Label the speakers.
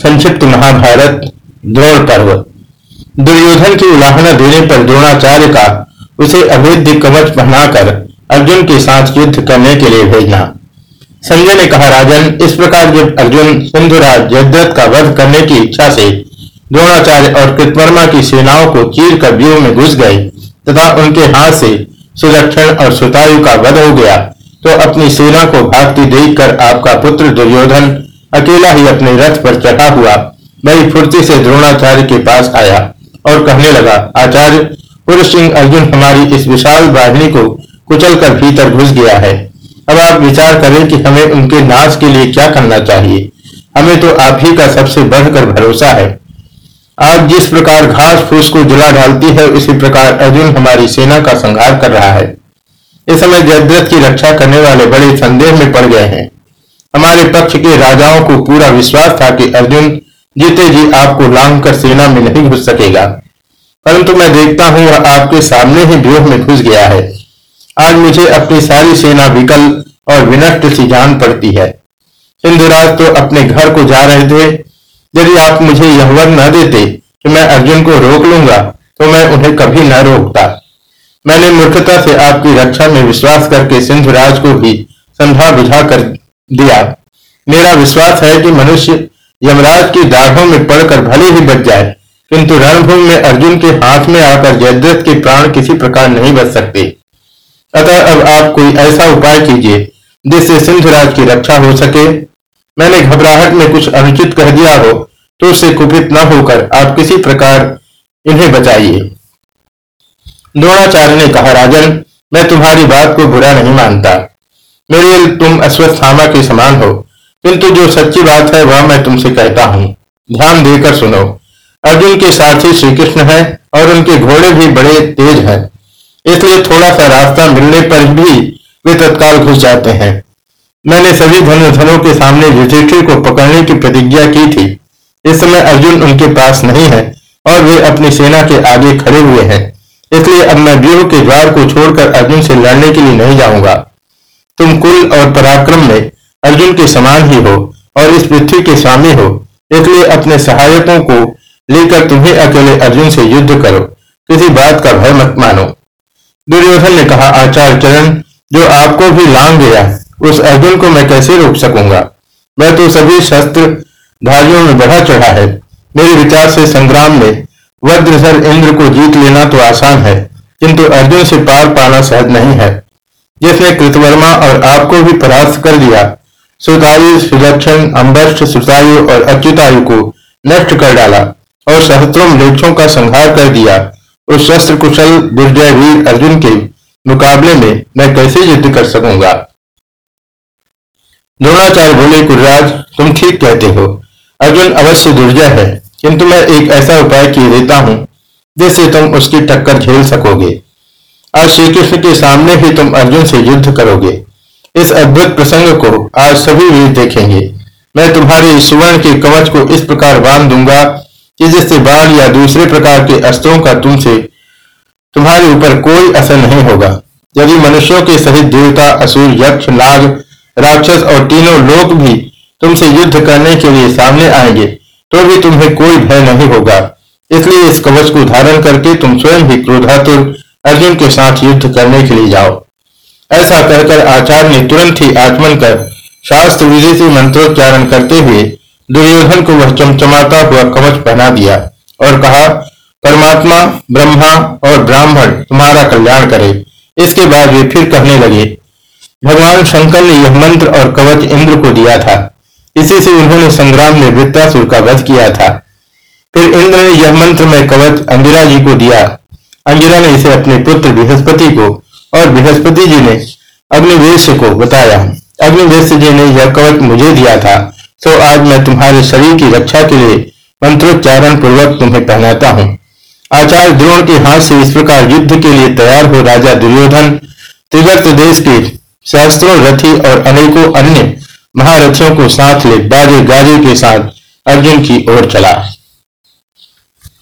Speaker 1: संक्षिप्त महाभारत, द्रोण पर्व। दुर्योधन की उलाहना देने पर द्रोणाचार्य का उसे अभेद्य कवच पहनाकर अर्जुन के साथ युद्ध करने के लिए भेजना। संजय ने कहा, राजन, इस प्रकार जब अर्जुन सिंधुराज जयद्रथ का वध करने की इच्छा से द्रोणाचार्य और कृतवर्मा की सेनाओं को चीर कर व्यूह में घुस गए तथा उनके हाथ से सुलक्षण और सुतायु का वध हो गया तो अपनी सेना को भागती देखकर आपका पुत्र दुर्योधन अकेला ही अपने रथ पर चढ़ा हुआ बड़ी फुर्ती से द्रोणाचार्य के पास आया और कहने लगा, आचार्य पुरुष सिंह अर्जुन हमारी इस विशाल बाहिनी को कुचल कर भीतर घुस गया है। अब आप विचार करें कि हमें उनके नाश के लिए क्या करना चाहिए। हमें तो आप ही का सबसे बढ़कर भरोसा है। आज जिस प्रकार घास फूस को जला डालती है, उसी प्रकार अर्जुन हमारी सेना का संहार कर रहा है। इस समय जयद्रथ की रक्षा करने वाले बड़े संदेह में पड़ गए हैं। हमारे पक्ष के राजाओं को पूरा विश्वास था कि अर्जुन जीते जी आपको लांग कर सेना में नहीं घुस सकेगा। परंतु मैं देखता हूँ वह आपके सामने ही व्यूह में घुस गया है। आज मुझे अपनी सारी सेना विकल और विनष्ट सी जान पड़ती है। सिंधुराज तो अपने घर को जा रहे थे। यदि आप मुझे यह वर न देते कि मैं अर्जुन को रोक लूँगा तो मैं उन्हें कभी न रोकता। मैंने मूर्खता से आपकी रक्षा में विश्वास करके सिंधुराज को भी संधा बुझा कर दिया। मेरा विश्वास है कि मनुष्य यमराज की दाढ़ों में पड़कर भले ही बच जाए, किंतु रणभूमि में अर्जुन के हाथ में आकर जयद्रथ के प्राण किसी प्रकार नहीं बच सकते। अतः अब आप कोई ऐसा उपाय कीजिए, जिससे सिंधुराज की रक्षा हो सके। मैंने घबराहट में कुछ अनुचित कह दिया हो तो उससे कुपित न होकर आप किसी प्रकार इन्हें बचाइए। द्रोणाचार्य ने कहा, राजन, मैं तुम्हारी बात को बुरा नहीं मानता। मेरे लिए तुम अश्वत्थामा के समान हो। किंतु जो सच्ची बात है, वह मैं तुमसे कहता हूँ। ध्यान देकर सुनो। अर्जुन के साथी श्री कृष्ण है और उनके घोड़े भी बड़े तेज हैं। इसलिए थोड़ा सा रास्ता मिलने पर भी वे तत्काल घुस जाते हैं। मैंने सभी धनुधनों के सामने युधिष्ठिर को पकड़ने की प्रतिज्ञा की थी। इस समय अर्जुन उनके पास नहीं है और वे अपनी सेना के आगे खड़े हुए हैं। इसलिए अब मैं व्यूह के द्वार को छोड़कर अर्जुन से लड़ने के लिए नहीं जाऊँगा। तुम कुल और पराक्रम में अर्जुन के समान ही हो और इस पृथ्वी के स्वामी हो। इसलिए अपने सहायकों को लेकर तुम्हें अकेले अर्जुन से युद्ध करो। किसी बात का भय मत मानो। दुर्योधन ने कहा, आचार्य चरण, जो आपको भी लांग गया, उस अर्जुन को मैं कैसे रोक सकूँगा? मैं तो सभी शस्त्र धारियों में बढ़ा चढ़ा है। मेरे विचार से संग्राम में वज्रसर इंद्र को जीत लेना तो आसान है, किंतु अर्जुन से पार पाना सहज नहीं है। जिसने कृतवर्मा और आपको भी परास्त कर दिया, सुतायु, सुदक्षण अम्बर्ष सुतायु और अच्युतायु को नष्ट कर डाला और सहस्त्रों मृक्षों का संहार कर दिया। उस शस्त्र कुशल दुर्जय वीर अर्जुन के मुकाबले में मैं कैसे युद्ध कर सकूँगा? द्रोणाचार्य बोले कुर्राज तुम ठीक कहते हो। अर्जुन अवश्य दुर्जय है, किंतु मैं एक ऐसा उपाय किए देता हूँ, जिससे तुम उसकी टक्कर झेल सकोगे। आज श्री कृष्ण के सामने ही तुम अर्जुन से युद्ध करोगे। इस अद्भुत प्रसंग को आज सभी वीर देखेंगे। मैं तुम्हारे सुवर्ण के कवच को इस प्रकार बाँध दूँगा कि जिससे बाण या दूसरे प्रकार के अस्त्रों का तुमसे तुम्हारे ऊपर कोई असर नहीं होगा। यदि मनुष्यों के सहित देवता, असुर, यक्ष, नाग, राक्षस और तीनों लोग भी तुमसे युद्ध करने के लिए सामने आएँगे तो भी तुम्हें कोई भय नहीं होगा। इसलिए इस कवच को धारण करके तुम स्वयं ही क्रोधातुर अर्जुन के साथ युद्ध करने के लिए जाओ। ऐसा कहकर आचार्य ने तुरंत ही आचमन कर शास्त्र से मंत्रोच्चारण करते हुए दुर्योधन को वह चमचमाता हुआ कवच पहना दिया और कहा, परमात्मा, ब्रह्मा और ब्राह्मण तुम्हारा कल्याण करे। इसके बाद वे फिर कहने लगे, भगवान शंकर ने यह मंत्र और कवच इंद्र को दिया था। इसी से उन्होंने संग्राम में वृत्तासुर का वध किया था। फिर इंद्र ने यह मंत्र में कवच अंगिरा जी को दिया अंगिरा ने इसे अपने पुत्र बृहस्पति को और बृहस्पति जी ने अग्निवेश को बताया। अग्निवेश जी ने यह कवच मुझे दिया था तो आज मैं तुम्हारे शरीर की रक्षा के लिए मंत्रोच्चारण पूर्वक तुम्हें पहनाता हूँ। आचार्य द्रोण के हाथ से इस प्रकार युद्ध के लिए तैयार हो राजा दुर्योधन त्रिगर्त देश के सहस्त्रों रथी और अनेकों अन्य महारथियों को साथ ले बाजे गाजे के साथ अर्जुन की ओर चला।